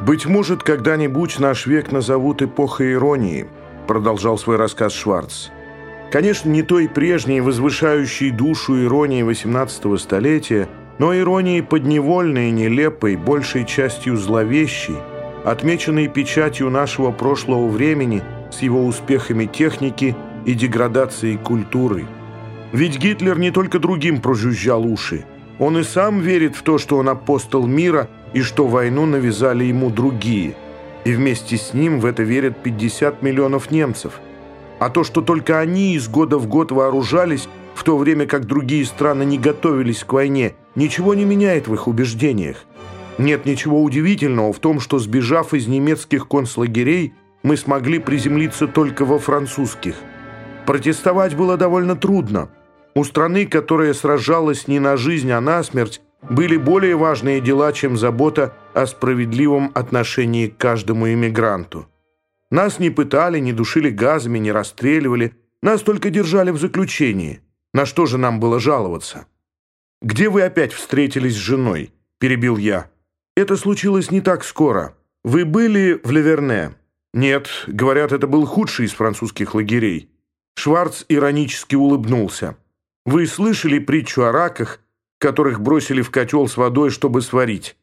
«Быть может, когда-нибудь наш век назовут эпохой иронии», продолжал свой рассказ Шварц. Конечно, не той прежней, возвышающей душу иронии XVIII столетия, но иронии подневольной, нелепой, большей частью зловещей, отмеченной печатью нашего прошлого времени с его успехами техники и деградацией культуры. Ведь Гитлер не только другим прожужжал уши. Он и сам верит в то, что он апостол мира и что войну навязали ему другие. И вместе с ним в это верят 50 миллионов немцев. А то, что только они из года в год вооружались, в то время как другие страны не готовились к войне, ничего не меняет в их убеждениях. Нет ничего удивительного в том, что, сбежав из немецких концлагерей, мы смогли приземлиться только во французских. Протестовать было довольно трудно – у страны, которая сражалась не на жизнь, а на смерть, были более важные дела, чем забота о справедливом отношении к каждому иммигранту. Нас не пытали, не душили газами, не расстреливали, нас только держали в заключении. На что же нам было жаловаться? «Где вы опять встретились с женой?» – перебил я. «Это случилось не так скоро. Вы были в Леверне?» «Нет, говорят, это был худший из французских лагерей». Шварц иронически улыбнулся. Вы слышали притчу о раках, которых бросили в котел с водой, чтобы сварить?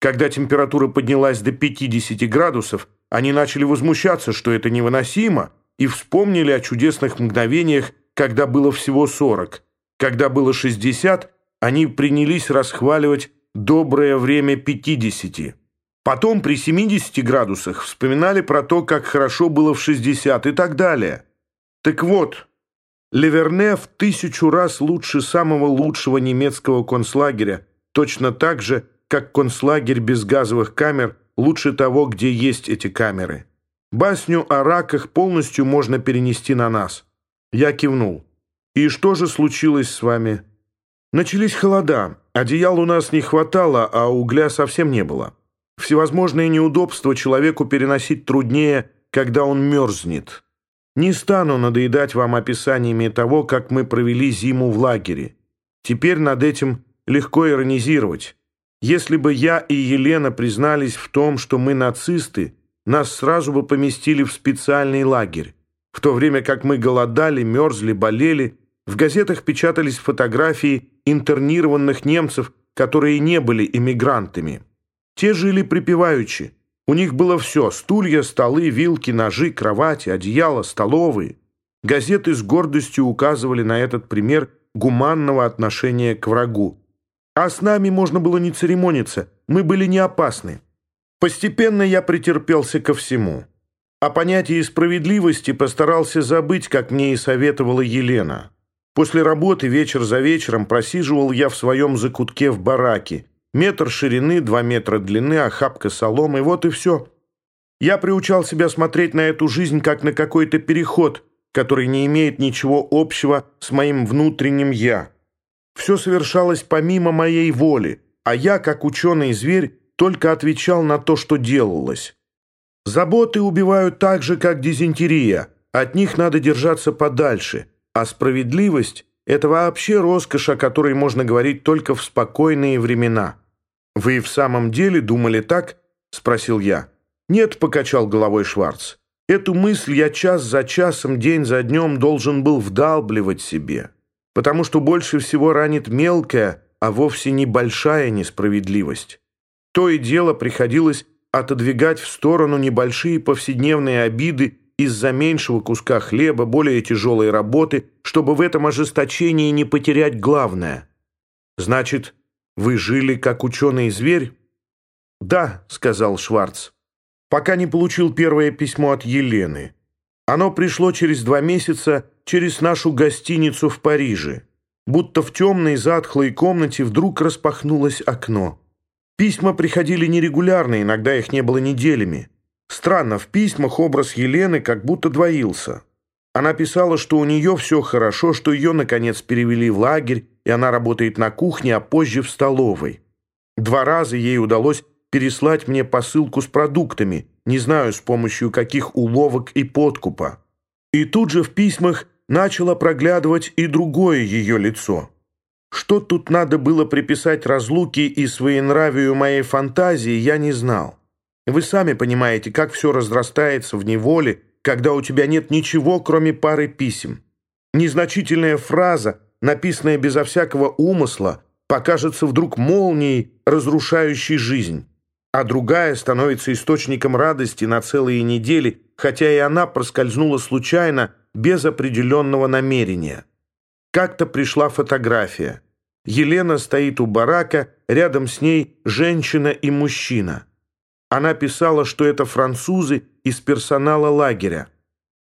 Когда температура поднялась до 50 градусов, они начали возмущаться, что это невыносимо, и вспомнили о чудесных мгновениях, когда было всего 40. Когда было 60, они принялись расхваливать доброе время 50. Потом при 70 градусах вспоминали про то, как хорошо было в 60 и так далее. Так вот, Леверне в тысячу раз лучше самого лучшего немецкого концлагеря, точно так же, как концлагерь без газовых камер лучше того, где есть эти камеры. Басню о раках полностью можно перенести на нас. Я кивнул. «И что же случилось с вами?» Начались холода. Одеял у нас не хватало, а угля совсем не было. Всевозможные неудобства человеку переносить труднее, когда он мерзнет. Не стану надоедать вам описаниями того, как мы провели зиму в лагере. Теперь над этим легко иронизировать. Если бы я и Елена признались в том, что мы нацисты, нас сразу бы поместили в специальный лагерь. В то время как мы голодали, мерзли, болели, в газетах печатались фотографии интернированных немцев, которые не были иммигрантами. Те жили припеваючи, у них было все – стулья, столы, вилки, ножи, кровати, одеяла, столовые. Газеты с гордостью указывали на этот пример гуманного отношения к врагу. А с нами можно было не церемониться, мы были не опасны. Постепенно я претерпелся ко всему. О понятии справедливости постарался забыть, как мне и советовала Елена. После работы вечер за вечером просиживал я в своем закутке в бараке – Метр ширины, два метра длины, охапка соломы, вот и все. Я приучал себя смотреть на эту жизнь как на какой-то переход, который не имеет ничего общего с моим внутренним «я». Все совершалось помимо моей воли, а я, как ученый-зверь, только отвечал на то, что делалось. Заботы убивают так же, как дизентерия, от них надо держаться подальше, а справедливость – это вообще роскошь, о которой можно говорить только в спокойные времена. «Вы в самом деле думали так?» — спросил я. «Нет», — покачал головой Шварц. «Эту мысль я час за часом, день за днем должен был вдалбливать себе, потому что больше всего ранит мелкая, а вовсе не большая несправедливость. То и дело приходилось отодвигать в сторону небольшие повседневные обиды из-за меньшего куска хлеба, более тяжелой работы, чтобы в этом ожесточении не потерять главное. Значит, вы жили как ученый-зверь?» «Да», — сказал Шварц, «пока не получил первое письмо от Елены. Оно пришло через два месяца через нашу гостиницу в Париже. Будто в темной затхлой комнате вдруг распахнулось окно. Письма приходили нерегулярно, иногда их не было неделями. Странно, в письмах образ Елены как будто двоился. Она писала, что у нее все хорошо, что ее, наконец, перевели в лагерь, и она работает на кухне, а позже в столовой. Два раза ей удалось переслать мне посылку с продуктами, не знаю, с помощью каких уловок и подкупа. И тут же в письмах начало проглядывать и другое ее лицо. Что тут надо было приписать разлуке и своенравию моей фантазии, я не знал. Вы сами понимаете, как все разрастается в неволе, когда у тебя нет ничего, кроме пары писем. Незначительная фраза, написанная безо всякого умысла, покажется вдруг молнией, разрушающей жизнь, а другая становится источником радости на целые недели, хотя и она проскользнула случайно, без определенного намерения. Как-то пришла фотография. Елена стоит у барака, рядом с ней женщина и мужчина. Она писала, что это французы из персонала лагеря.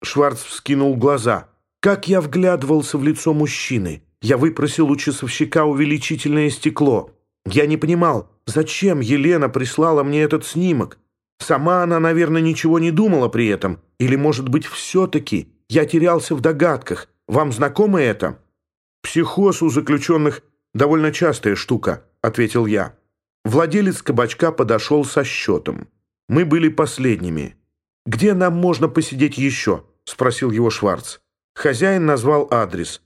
Шварц вскинул глаза. «Как я вглядывался в лицо мужчины! Я выпросил у часовщика увеличительное стекло. Я не понимал, зачем Елена прислала мне этот снимок. Сама она, наверное, ничего не думала при этом. Или, может быть, все-таки я терялся в догадках. Вам знакомо это?» «Психоз у заключенных довольно частая штука», — ответил я. Владелец кабачка подошел со счетом. Мы были последними. «Где нам можно посидеть еще?» — спросил его Шварц. Хозяин назвал адрес.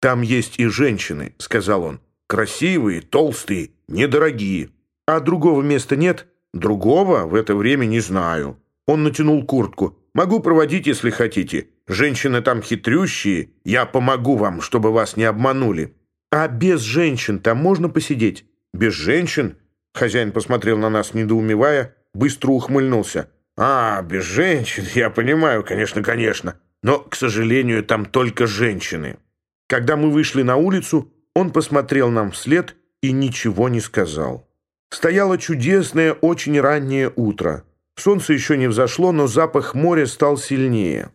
«Там есть и женщины», — сказал он. «Красивые, толстые, недорогие. А другого места нет?» «Другого в это время не знаю». Он натянул куртку. «Могу проводить, если хотите. Женщины там хитрющие. Я помогу вам, чтобы вас не обманули». «А без женщин там можно посидеть?» «Без женщин?» Хозяин посмотрел на нас, недоумевая, быстро ухмыльнулся. «А, без женщин, я понимаю, конечно, конечно. Но, к сожалению, там только женщины». Когда мы вышли на улицу, он посмотрел нам вслед и ничего не сказал. Стояло чудесное, очень раннее утро. Солнце еще не взошло, но запах моря стал сильнее.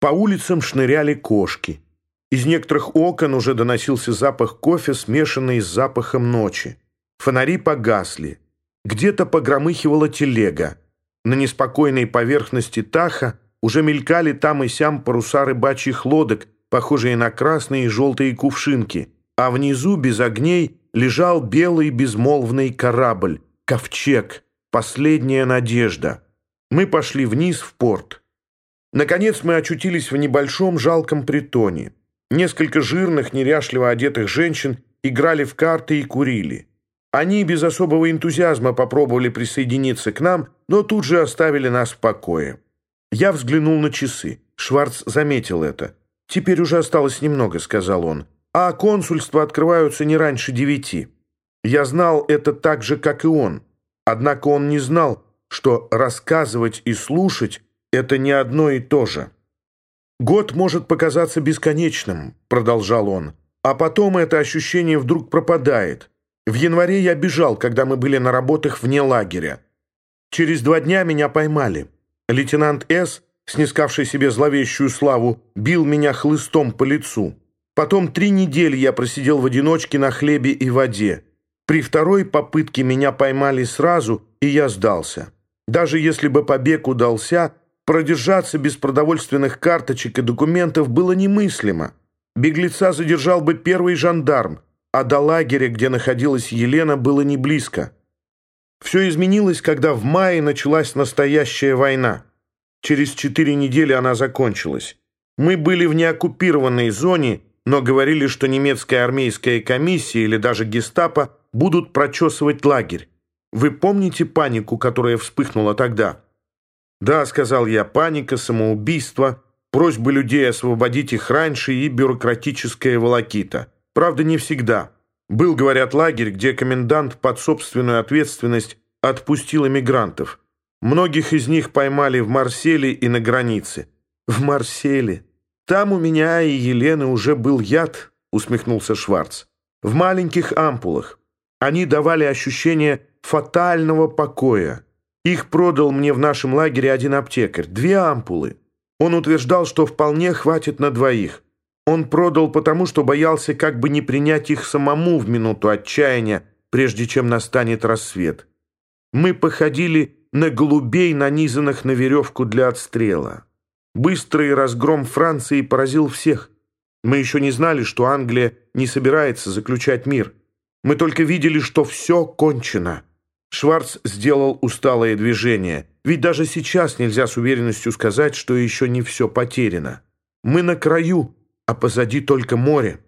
По улицам шныряли кошки. Из некоторых окон уже доносился запах кофе, смешанный с запахом ночи. Фонари погасли. Где-то погромыхивала телега. На неспокойной поверхности Таха уже мелькали там и сям паруса рыбачьих лодок, похожие на красные и желтые кувшинки, а внизу, без огней, лежал белый безмолвный корабль, ковчег, последняя надежда. Мы пошли вниз в порт. Наконец мы очутились в небольшом жалком притоне. Несколько жирных, неряшливо одетых женщин играли в карты и курили. Они без особого энтузиазма попробовали присоединиться к нам, но тут же оставили нас в покое. Я взглянул на часы. Шварц заметил это. «Теперь уже осталось немного», — сказал он. «А консульства открываются не раньше девяти». Я знал это так же, как и он. Однако он не знал, что рассказывать и слушать — это не одно и то же. «Год может показаться бесконечным», — продолжал он, «а потом это ощущение вдруг пропадает». В январе я бежал, когда мы были на работах вне лагеря. Через два дня меня поймали. Лейтенант С., снискавший себе зловещую славу, бил меня хлыстом по лицу. Потом три недели я просидел в одиночке на хлебе и воде. При второй попытке меня поймали сразу, и я сдался. Даже если бы побег удался, продержаться без продовольственных карточек и документов было немыслимо. Беглеца задержал бы первый жандарм – а до лагеря, где находилась Елена, было не близко. Все изменилось, когда в мае началась настоящая война. Через четыре недели она закончилась. Мы были в неоккупированной зоне, но говорили, что немецкая армейская комиссия или даже гестапо будут прочесывать лагерь. Вы помните панику, которая вспыхнула тогда? «Да», — сказал я, — «паника, самоубийство, просьбы людей освободить их раньше и бюрократическая волокита». Правда, не всегда. Был, говорят, лагерь, где комендант под собственную ответственность отпустил эмигрантов. Многих из них поймали в Марселе и на границе. В Марселе. Там у меня и Елены уже был яд, усмехнулся Шварц. В маленьких ампулах. Они давали ощущение фатального покоя. Их продал мне в нашем лагере один аптекарь. Две ампулы. Он утверждал, что вполне хватит на двоих. Он продал потому, что боялся как бы не принять их самому в минуту отчаяния, прежде чем настанет рассвет. Мы походили на голубей, нанизанных на веревку для отстрела. Быстрый разгром Франции поразил всех. Мы еще не знали, что Англия не собирается заключать мир. Мы только видели, что все кончено. Шварц сделал усталое движение. Ведь даже сейчас нельзя с уверенностью сказать, что еще не все потеряно. Мы на краю, а позади только море.